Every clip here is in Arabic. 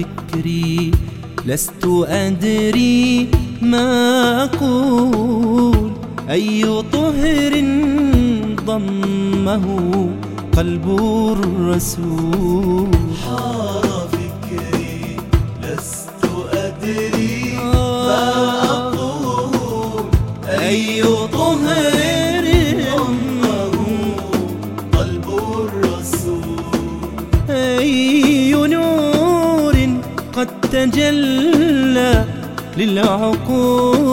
فكري لست أدري ما أقول. أي طهر ضمه قلب الرسول. حار فكري لست أدري ما أقول. أي طهر قد تجلى للعقول.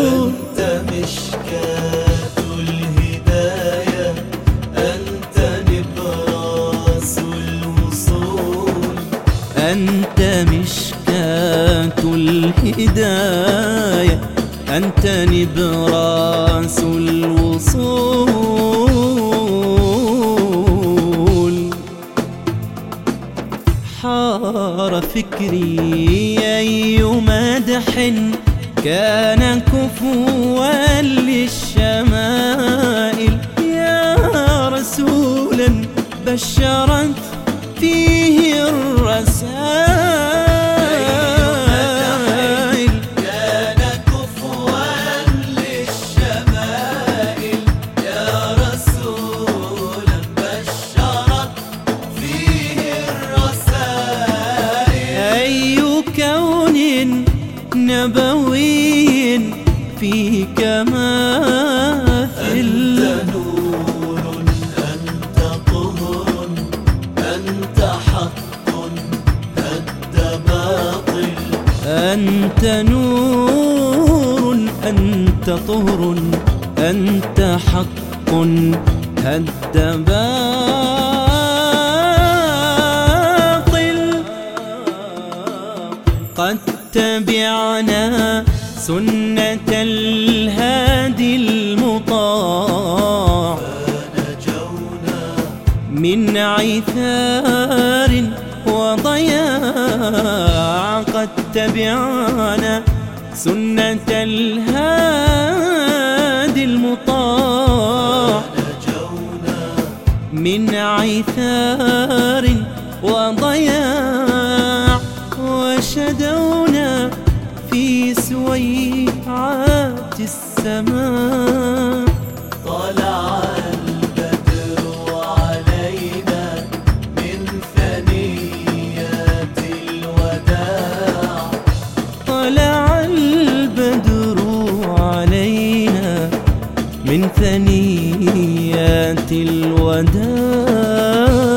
أنت مشكاة الهداية أنت نبراس الوصول. أنت مشكاة الهداية أنت نبراس الوصول. حار فكري أي مدح كان كفوا للشمائل. يا رسولا بشرت فيه الرسائل. نبوي فيك ماثل أنت نور أنت طهر أنت حق. هد باطل أنت نور أنت طهر أنت حق هد باطل تبعنا سنة الهادي المطاع. فنجونا من عثار وضياع قد تبعنا سنة الهادي المطاع. نجونا من عثار وضياع وشدونا سويعات السماء. طلع البدر علينا من ثنيات الوداع طلع البدر علينا من ثنيات الوداع.